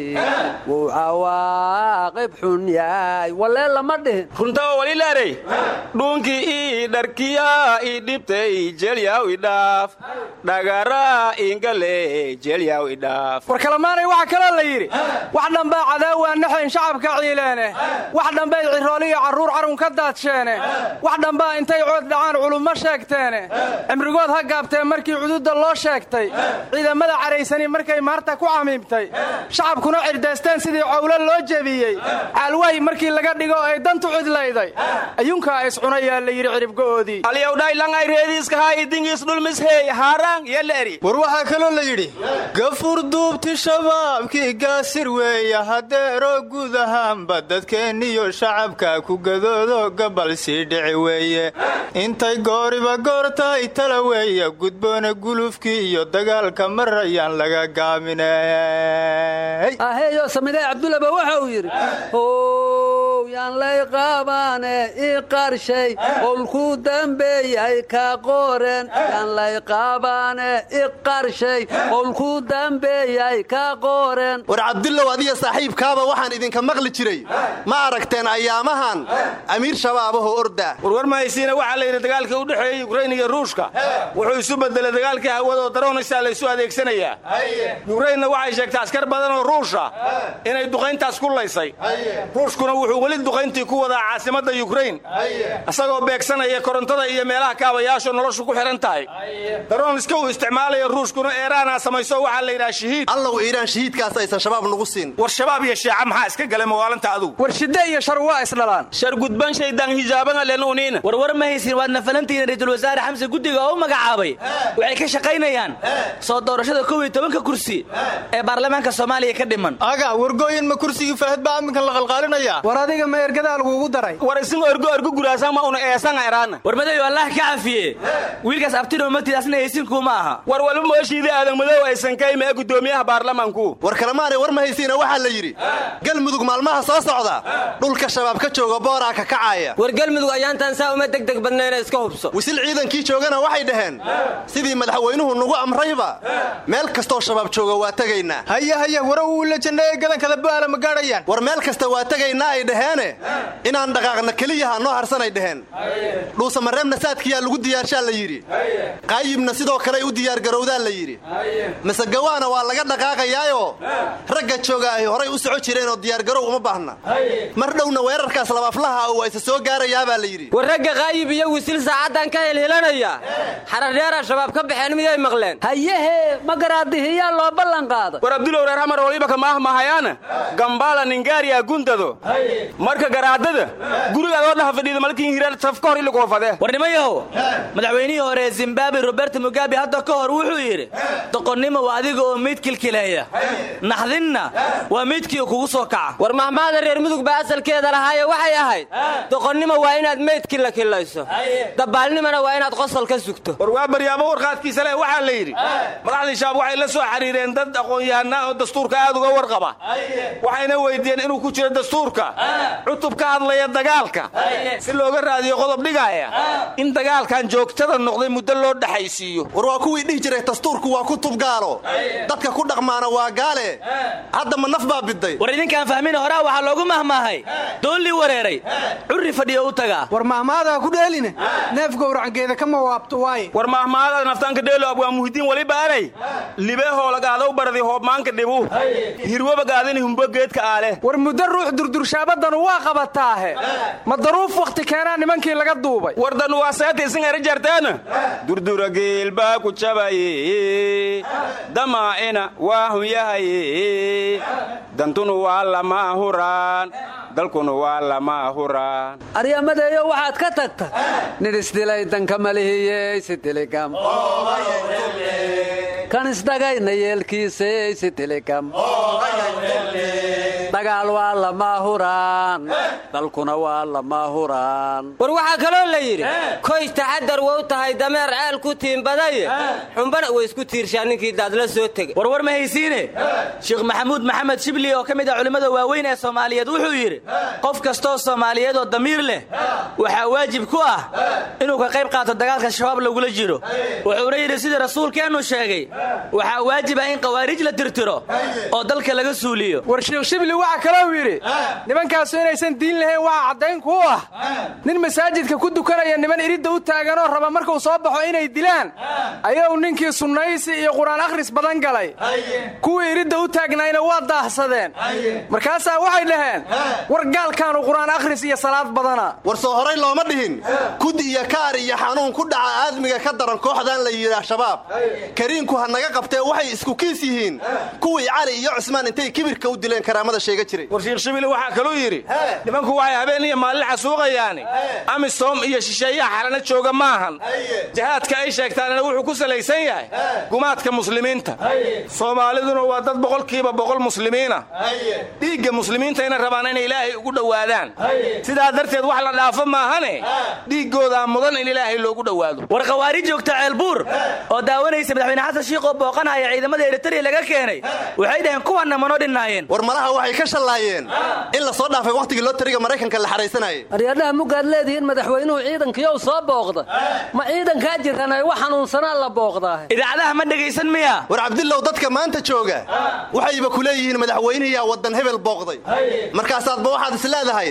wuu cawaaqib xun yahay. Walee lama dhihin. Runtawa walilaarey dhuunkii ii dharkiya ii dhibtay jelyaw idhaaf dhagara ingale war kalamaanay waxaa kaloo la yidhi wax dhambaa cadaawaa naxayn shacabka ciileene wax dhambay cirooliyo carruur carun ka daadsheene. Wax dhambaa intay cood dhacaan culummo sheegteene. Cimrigood ha gaabtee markii cududda loo sheegtay. Ciidamada caraysani markay maarta ku camiimtay. Shacabkuna cirdaysteen sidii cowlo loo jebiyey. Caalwaay markii laga dhigo ay dantu cidlayday ayuunkaa iscunayaa la yidhi ciribgo'oodii alyawdhaylangay reediiskahaa idingiis dhulmishey haaraan yeleeri war waxaa kaloo la yidhi gafur duubti shabaabkii gaasir weeya hadeeroo guud ahaanba dadkeenniyo shacabka ku gadoodo gabal sii dhici weeye. Intay gooriba goortaay tala weeya gudboona gulufkii iyo dagaalka marayaan laga gaaminey aheeyo samidee cabdulaba waxa uu yidhi how yaan lay qaabaane ii qarshay olku dambeeyay ka qoren yaan lay qaabaane i qarshay olku dambeeyay ka qoren war cabdullow adiya saaxiibkaaba waxaan idinka maqli jiray. Ma aragteen ayaamahan? Amiir shabaabahoo orda. Warwar mahaysiina waxaa la yidhi dagaalkii u dhexeeyey yukrain iyo ruushka wuxuu isu bedelay dagaalkii hawadoo daroonaysaa laysu adeegsanayaa yukrainna waxay sheegtay askar badanoo ruusha inay duqayntaas ku laysay. Ruushkuna wuxuu weli duqayntii ku wadaa caasimadda yukrain. Isagoo beegsanaya korontada iyo meelaha kaabayaasho noloshu ku xidhan tahay. Daroon iska uu isticmaalaya ruushkuna eeraanaa samayso waxaa la yidhaha shahiid. Allow iiraan shahiidkaas aysan shabaab nagu siin. War shabaab iyo sheeca maxaa iska galay magaalinta adugu? War shidde iyo shar waa isdhalaan. Shar gudban shaydaan hijaaban lenuniina warwar ma haysin waad nafalantihiin ra'iisul wasaare xamse guddiga oo u magacaabay. Waxay ka shaqaynayaan. Soo doorashada kow iyo tobanka kursi ee baarlamaanka soomaaliya ka dhiman. Aga wargooyin ma kursigii fahad baa aminkan la qalqaalinayaa? War adiga ma ergadaa lagugu daray. War isin orgo orgo guraasaan ma una eesanga eraana war madayo allah ka cafiye wiilkaas abtino matidaasna haysinkuuma aha. War walba mooshiidii aadan madow aysan ka ime gudoomiyaha baarlamaanku war kalemaanay war ma haysiina waxaa la yidhi galmudug maalmaha soo socda dhulka shabaab ka jooga booraa ka kacaya. War galmudug ayaantaan saa uma degdeg badnayna iska hubso. Wisil ciidankii joogana waxay dhaheen sidii madaxweynuhu nugu amrayba meel kastoo shabaab jooga waa tegaynaa. Haya haya wara uu la janneeye gadankada ba'ala ma gaadhayaan? War meel kasta waa tegaynaa ay dhaheene inaan dhaqaaqna keliyaha noo harsanay dhaheen. Dhuusamareebna saadkiyaa lagu diyaarshaa la yidhi. Qaayibna sidoo kaley u diyaargarowdaa la yidhi masegawaana waa laga dhaqaaqayaayoo ragga jooga ahy horay u soco jireenoo diyaargarow uma baahna. Mar dhowna weerarkaas labaaflaha waa isa soo gaarayaabaa la yidhi. War ragga qaayib iyo wisil saacaddan ka helhelanaya. Xaradheera shabaab ka baxeen miyay maqleen. Hayehe ma garaadihiyaa loo ballan qaaday war abdulow reer hamar waliba ka maahmahayaana gambaala ningaariya gundado. Marka garaadada gurigaad oo dhaha fadhiida malkiin hiraal saf ka hor war nimayahow madaxweynihii hore zimbabwe roberto mugabe hadda ka hor wuxuu yidhi doqonnimo adiga oo meyd kilkileeya. Naxdinna waa meydkii kugu soo kaca. War mahmaada reer mudug baa asalkeeda lahaaye waxay ahayd doqonnimo waa inaad meyd killakilayso dabaalnimona waa inaad qosol ka sugto. War waa baryaamo warqaadkiisa leh waxaa la yidhi. Madaxdii shabaab waxay la soo xiriireen dad aqoon-yahanaa oo dastuurka aad uga warqaba waxayna weyddiiyeen inuu ku jiro dastuurka cutub ka hadlaya dagaalka. Si looga raadiyo qodob dhigaaya in dagaalkan joogtada noqday muddo loo dhexaysiiyo war waa kuwii dhihi jiray dastuurku waa kutub gaalo dadka ku dhaqmaana waa gaale. Hadda ma naf baa biday war idinkaan fahmin horaa waxaa loogu mahmaahay doonlii wareeray. Curri fadhiyo u tagaa war mahmaadaa ku dheeline. Neef gowracangeeda kama waabto waaye. War mahmaadada naftaanka dheelo abwaa muhidiin waliba anay libeehoolagaadaw baradi hoobmaanka dhibu. Hirwabagaadini humbo geedka aale. War muddo ruux durdurshaabadanu waa qabataahe. Ma daruuf wakhti keenaa nimankii laga duubay? War dan waa seeta isin era jarteena durdura geel baa ku jabaye damaa'ina waa hunyahaye dantunu waa lama huraan dalkunu waa lama huraan. Aryamadeeyo waxaad ka tagta? Nin isdilay danka malihiyeysidiligam kan isdhagayna yeelkiisaysidiligam dagaal waa lama huraan. Dalkuna waa lama huraan. War waxaa kaloo la yidhi koy taxadar wow tahay dameer ceel ku tiimbadaye xumbana way isku tiirshaa ninkii daadla soo tegay warwar ma haysiine? Sheekh maxamuud maxamed shibli oo ka mid ah culimmada waaweyn ee soomaaliyeed wuxuu yidhi qof kastoo soomaaliyeed oo damiir leh waxaa waajib ku ah inuu ka qayb qaato dagaalka shabaab lagula jiro. Wuxuuna yidhi sidii rasuulkeennu sheegay waxaa waajib ah in khawaarij la tirtiro oo dalka laga suuliyo. War shibli waxaa kalou yidhi nimankaasu inaysan diin lahayn waxaa caddayn ku ah. Nin masaajidka ku dukanaya niman iridda u taaganoo raba markuu soo baxo inay dilaan ayuu ninkii sunnaysi iyo qur'aan akhris badan galay. Kuwii iridda u taagnayna waa daahsadeen. Markaasaa waxay dhaheen war gaalkaanu qur'aan akhris iyo salaad badana. War soo horay looma dhihin. Kud iyo kaar iyo xanuun ku dhaca aadmiga ka daran kooxdan la yidhaah shabaab. Kariinku ha naga qabtee waxay isku kiis yihiin. Kuwii cali iyo cusmaan intay kibirka u dileen karaamada sheega jiray. War sheekh shibili waxaa kaluu yidhi nimanku waxay habeen iyo maalin xasuuqayaani amisom iyo shisheeyaha xalana jooga maahan jihaadka ay sheegtaanna wuxuu ku salaysan yahay gumaadka muslimiinta. Soomaaliduna waa dad boqolkiiba boqol muslimiina. Dhiigga muslimiintayna rabaan inay ilaahay ugu dhowaadaan. Sidaa darteed wax la dhaafo maahane? Dhiiggoodaa mudan in ilaahay loogu dhowaado. War khawaarij joogta ceelbuur oo daawanaysa madaxweyne xasan shiiqoo booqanaya ciidamada eritariya laga keenay waxay dhaheen kuwanna manoo dhinnaayeen war malaha waxay ka shallaayeen in la soo dhaafay wakhtigii loo tariga maraykanka la xahaysanayay aryadhaha mugaad leedihiin madaxweynuhu ciidankiyow soo booqda. Ma ciidankaa jiranay wax xanuunsanaa la booqdaa? Idaacadaha ma dhegaysan miya? War cabdilow dadka maanta jooga waxayba ku leeyihiin madaxweynihiyaa waddan hebel booqday. Markaasaadba waxaad is leedahay?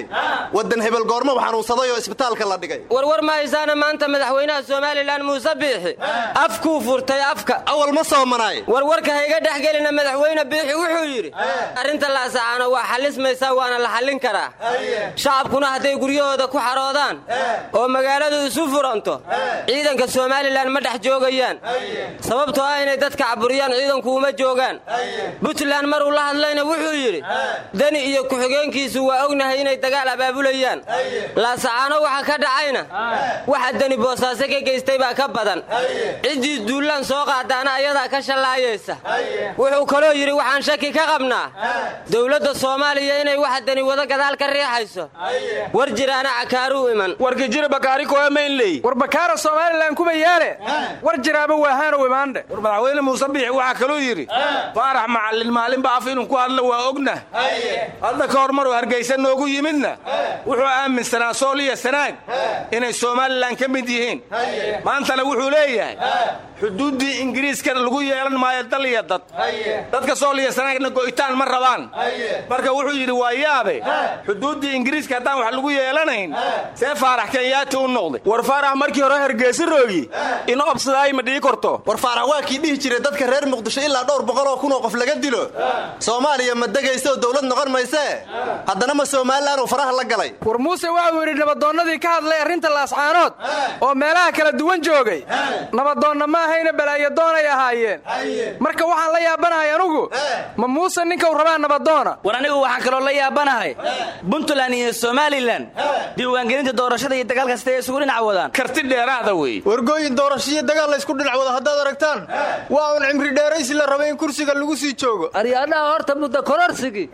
Waddan hebel goormo xanuunsaday oo isbitaalka la dhigay. Warwar ma haysaana maanta madaxweynaha somalilan muuse biixi afkuu furtay afka. Awal ma soomanaay warwarka hayga dhexgelina madaxweyne biixi wuxuu yidhi arrinta laasacaano waa xallismaysaa waana la xallin karaa. Shacabkuna hadday guryahooda ku xaroodaan oo magaaladu isu furanto ciidanka somalilan ma dhex joogayaan. Sababtoo ah inay dadka caburiyaan ciidanku uma joogaan. Puntland maruu la hadlayna wuxuu yidhi deni iyo ku-xigeenkiisu waa ognahay inay dagaal abaabulayaan. Laasacaano waxa ka dhacayna waxa deni boosaaso ka geystay baa ka badan. Ciddii duullaan soo qaadaana ayadaa ka shallaayaysa. Wuxuu kaloo yidhi waxaan shaki ka qabnaa. Dowlad dowladda soomaaliya inay waxa dani wada gadaal ka riixayso. War jiraana cakaaruu iman. War bakaara somalilan kuma yaale war jiraaba waahaanow imaandhe war madaxweyne muuse biixi waxaa kaluu yidhi faarax macallin maalinba af inuu ku hadlo waa ogna. Hadda ka hor maruu hargaysa noogu yimidna? Wuxuu aaminsanaa sool iyo sanaag inay somalilan ka mid yihiin. Maantana wuxuu leeyahay xuduuddii ingiriiska lagu yeelan maayo dal iyo dad. Dadka sool iyo sanaagna go'itaan ma rabaan. Marka wuxuu yidhi waa yaabe. Xuduuddii ingiriiska haddaan wax lagu yeelanayn see faarax kenyaati u noqday. War faarax markii hore hargeysa roogi in obsadaay ma dhii korto? War faarax waa kii dhihi jiray dadka reer muqdisho ilaa dhowr boqoloo kunoo qof laga dilo. Soomaaliya ma degaysaoo dowlad noqon maysee haddana ma somalilanuu faraha la galay. War muuse waxuu yidhi nabadoonnadii ka hadlay arrinta laascaanood oo meelaha kala duwan joogay. Nabadoonna ma ahayna balaayadoonay ahaayeen. Marka waxaan la yaabanahay anugu ma muuse ninkau rabaa nabadoona war anigu waxaan kaloo la yaabanahay puntland iyo somalilan diiwaangelinta doorashada iyo dagaal kasta ay isugu dhinac wadaan. Karti dheeraada wey. Wargooyin doorashiyo dagaal la ysku dhinac wada haddaad aragtaan waa un cimri dheeraysi la raba in kursiga lagu sii joogo. Aryaadhaha horta muddo kororsigii.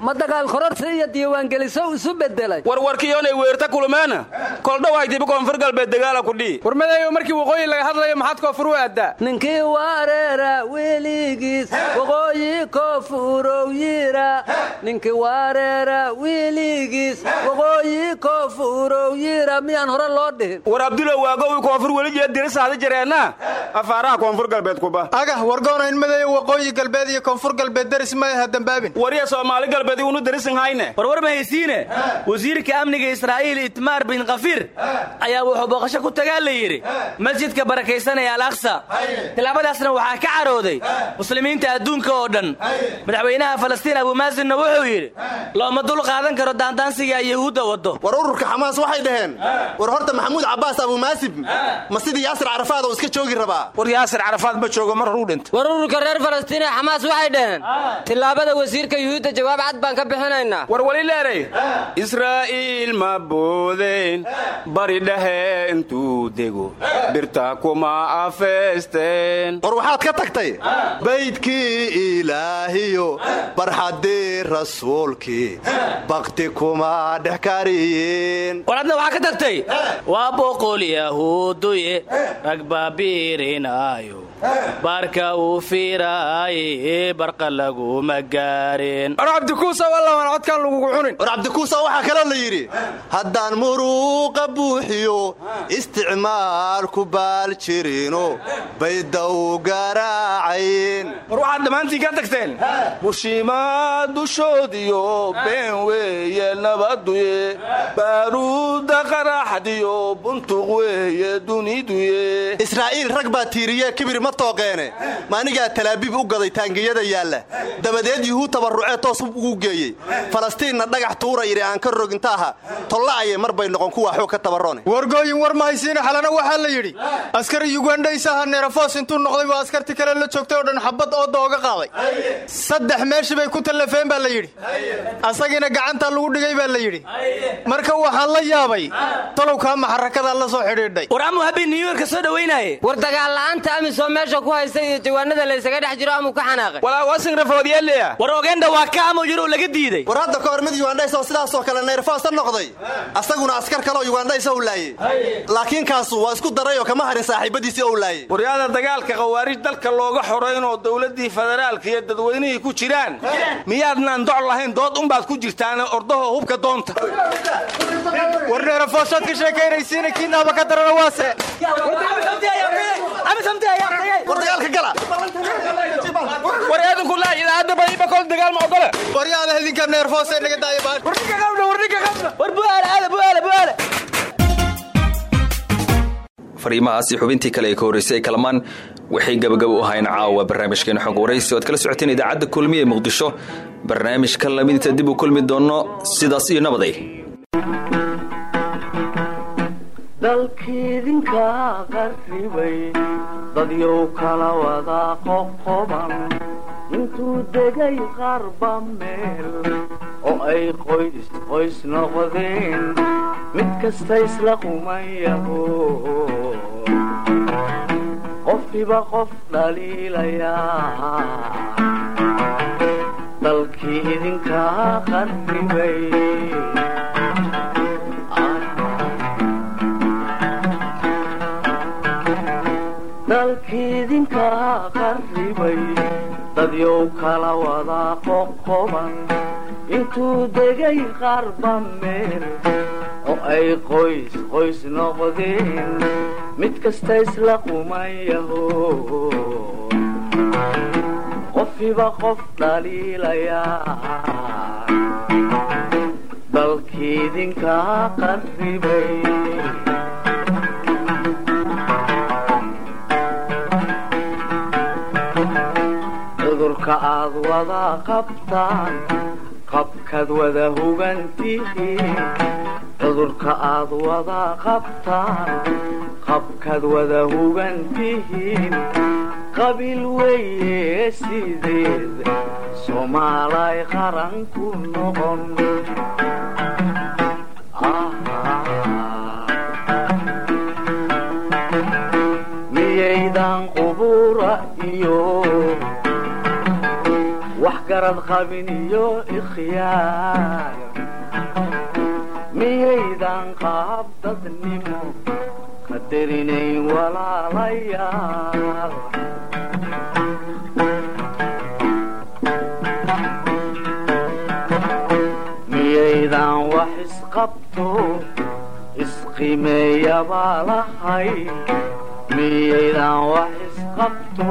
Ma dagaal kororsi iyo diiwaangeliso isu bedelay warwarkiyoonay weerta kulmeena koldhawaaytiba koonfur galbeed dagaala kudhii war madeeyo markii waqooyi laga hadlayo maxaad koonfur u aadaa ninkii wareera weligiis waqooyi koofurow yira. Ninkii wareera weligiis waqooyi koofurow yira. Miyaan hore loo dhihin. War abdulo waagowi koonfur weli jeed dirisaada jareenna afaaraha koonfur galbeed kuba agah wargoonayn madeeyo waqooyi galbeed iyo koonfur galbeed daris ma aha dambaabin. Warya soomaali galbeed unu darisin hayne warwar ma haysiine? Wasiirka amniga israa'iil itmaar bin kafiir ayaa wuxuu booqasho ku tagaa la yidhi. Masjidka barakaysanaya al aqsa. Tilaabadaasna waxaa ka carooday muslimiinta adduunka oo dhan. Madaxweynaha falastiin abumaasinna wuxuu yidhi looma dul qaadan karo daandaansiga yahuudda waddo. War ururka xamaas waxay dhaheen war horta maxamuud cabbaas abumaasib ma sidii yaasir carafaad oo iska joogi rabaa. War yaasir carafaad ma joogo mar horuu dhintay war ururka reer falastiin ee xamaas waxay dhaheen tillaabada wasiirka yuhuudda jawaab cad baan ka bixinaynaa war weli leeray? Israa'iil ma boodayn bari dhehe intuu dego. Birta kuma afeesteen. War waxaad ka tagtay? Baydkii ilaahiyo barxaddii rasuulkii. Bakti kuma dhex kariyeen war adna waxaa ka tagtay? Waa boqol yahuuduye rag baabiirinaayo baarka uu fiiraaye barqa laguma gaareen war cabdikuusa wallawan codkaan lagugu cunin. War cabdikuusa waxaa kaloo la yidhi haddaan muruuqa buuxiyo isticmaal ku baal jirino baydaw garaacayn war waxaad dhammaantiin ka tagteen? Bushimaa dushoodiyo been weeye nabaduye baaruudda qaraxdiyo buntuq weeye duniduye israa'iil rag baa tiiriye kibir ma tooqeene maanigaa talaabiib u gaday taangiyada yaalla. Dabadeed yuhuud tabarrucee toos ugu geeyey. Falastiinna dhagax tuura yidhi aan ka rogintaaha tolla'aye mar bay noqon kuwa xoog ka tabarrone wargooyin war mahaysiina xalana waxaa la yidhi askari yugandhaysaha neerafoos intuu noqday baa askarti kale la joogtay oo dhan xabad ooda oga qaaday. Saddex meeshii bay ku tallafeen baa la yidhi. Asagiina gacantaa lagu dhigay baa la yidhi. Marka waxaan la yaabay tolowkaa maxarakadaa la soo xidhiidhay war amu habbi new yorka soo dhawaynaye war dagaal la'aanta amisoo meesha ku haysta iyo jawaanada laysaga dhex jiro amuu ka xanaaqay? Walaa wasingrafoodyeelea war ogenda waa ka amu yiro laga diiday. War hadda ka hor mid yugandhaysoo sidaasoo kale neyrfoosta noqday asaguna askar kaleoo yugandhaysa u laayey laakiin kaasu waa isku darayoo kama harin saaxiibadiisii ou laayey waryaada dagaalka khawaarij dalka looga xoraynoo dowladdii federaalka iyo dadweynihii ku jiraan. Miyaadnaan doc lahayn dood unbaad ku jirtaan ordahoo hubka doonta. War neerafoosaad ka sheekaynaysiina kiinaaba ka darana waase fariimahaasi xubintii kale ee ka horreysay ee kalamaan waxay gabagabo u ahayn caawa barnaamijkeena xog waraysi oad kala socoteen idaacadda kulmiya ee muqdisho. Barnaamijka lamidinta dib u kulmi doonno sidaas iyo nabaday dalkiidinka qarribay dadyow kala wada qoqoban. Intuu degay qarba meel oo ay qoys qoys noqdeen. Mid kasta isla qumayaho qofkiba qof dhaliilayaa dalkii idinkaa qarribay qarribay dadyow kala wadaa qoqoban intuu degay qarba meel oo ay qoys qoys noqdeen mid kasta isla qumayaho qofiba qof dhaliilayaa dalkii idinkaa qarribay cudurka aad wada qabtaan qabkaad wada hugantihiin cudurka aad wada qabtaan qabkaad wada hugantihiin qabiil weeye sideed soomaalay qaran ku noqon miyaydan qubura iyo wax garad qabin iyo ikhyaar. Miyaydan qaab dadnimo qadarinayn walaalayaal. Miyaydan wax isqabto isqimeeyabaa miyaydan wax isqabto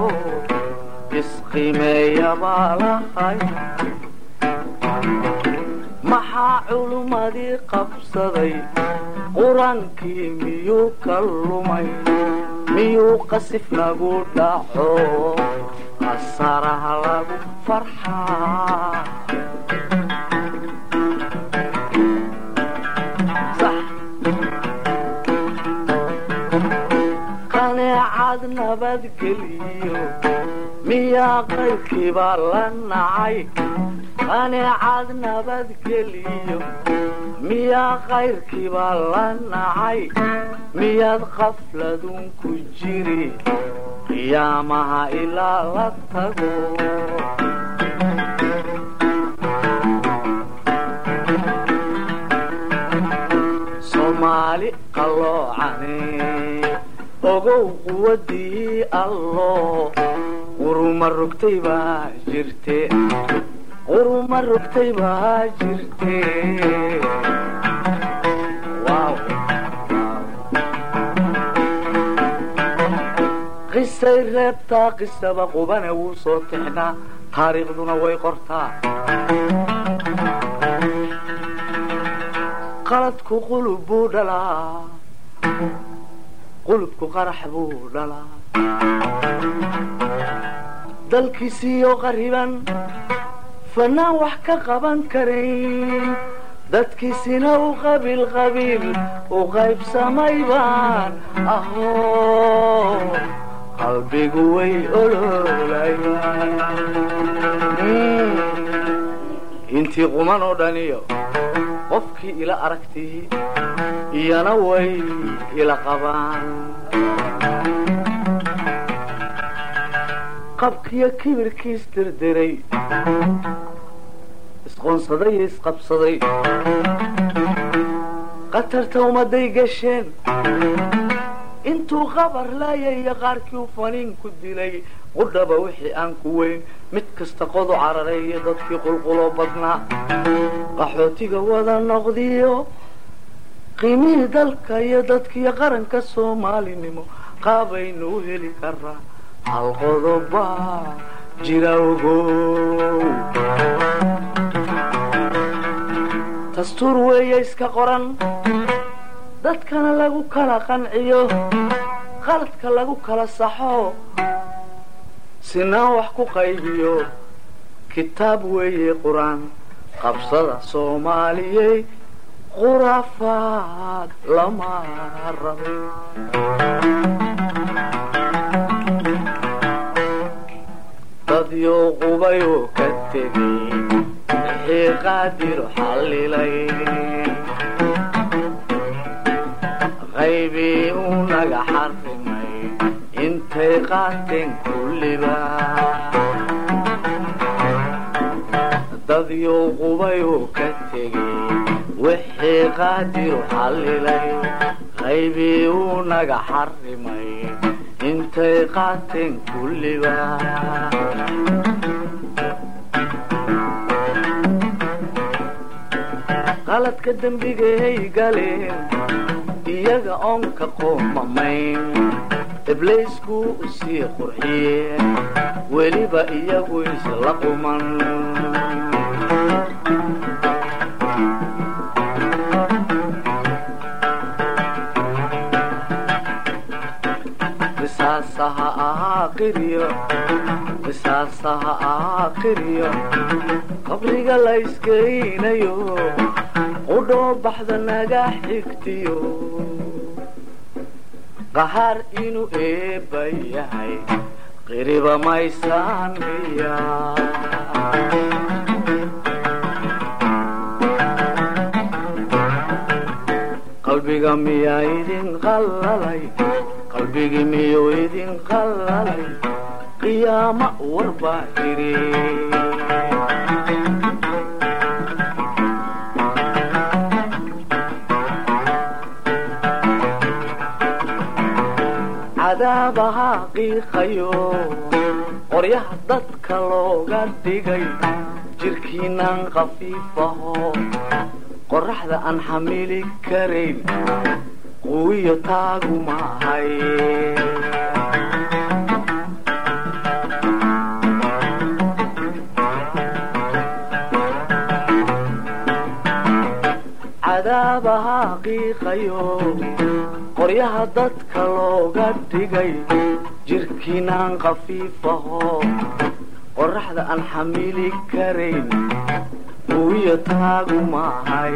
isqimeeyabaa lahay maxaa culummadii qabsaday qur'aankii miyuu ka lumay miyuu qasif nagu dhaco qasaraha lagu farxaa. Qaneecad nabadgeliyo miyaa qaybkiibaa la nacay qaneecad nabadgeliyo miyaa qayrkiibaa la nacay miyaad qafladun ku jiri qiyaamaha ilaa la tago. Soomaali qalloocane ogow quwadii allo quruma rogtay baa jirte. Quruma rogtay baa jirte. Qisay reebtaa qisaba qubane wuu soo tixnaa taariikhduna way qortaa qaladku qulub buu dhalaa qulubku qarax buu dhalaa dalkiisiiyo qariban fanaan wax ka qaban karayn dadkiisina u qabiil qabiil u qaybsamay baan aho qalbigu way oloolayaan intii quman oo dhaniyo qofkii ila aragtii iyana way ila qabaan qabkiyo kibirkiis dirdiray. Isqoonsaday iyo isqabsaday. Qatarta ummadday gasheen. Intuu qabar laayaya qaarkii u faniin ku dilay qudhaba wixii aan ku weyn mid kasta qodu cararay iyo dadkii qulquloo badnaa. Qaxootiga wada noqdiyo qiimihii dalka iyo dadkiiyo qaranka soomaalinimo qaabaynu u heli karaa hal qodobaa jira ogow dastuur weeye iska qoran dadkana lagu kala qanciyo qaladka lagu kala saxo sinaan wax ku qaybiyo. Kitaab weeye qur'aan qabsada soomaaliyey khuraafaad lama rabin dadyou qubayoo ka tegay wixii qaadiru xallilay qaybii uu naga xarrimay intay qaateen kulliba dadyow qubayuu ka tegey wixii qaadiru xallilay qaybii uu naga xarrimay intay qaateen kulliba qaladka dembigay galeen iyaga oon ka qoomamayn iblaysku u sii qurxiyeen weliba iyagu isla quman aakhiriyo qisaasaha aakhiriyo qabriga la iskeynayo qudhoo baxda naga xigtiyo qahaar inuu eebba yahay qiriba maysaan miya qalbiga miyaa idin qallalay qalbigii miyuu idin qallalay qiyaama warbaa jiri cadaabaha qiiqayo qoryaha dadka looga dhigay jirkiinaan khafiifaho qorraxda aan xamili karayn quwiyo taagu maahay cadaabaha qiiqayo qoryaha dadka looga dhigay jirkiinaan khafiifaho qorraxda aan xamili karayn quwiyo taagu maahay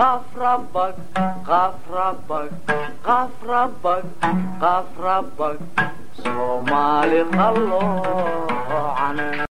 qafrabag qafrabag qafrabag qafrabag soomaali qalloocane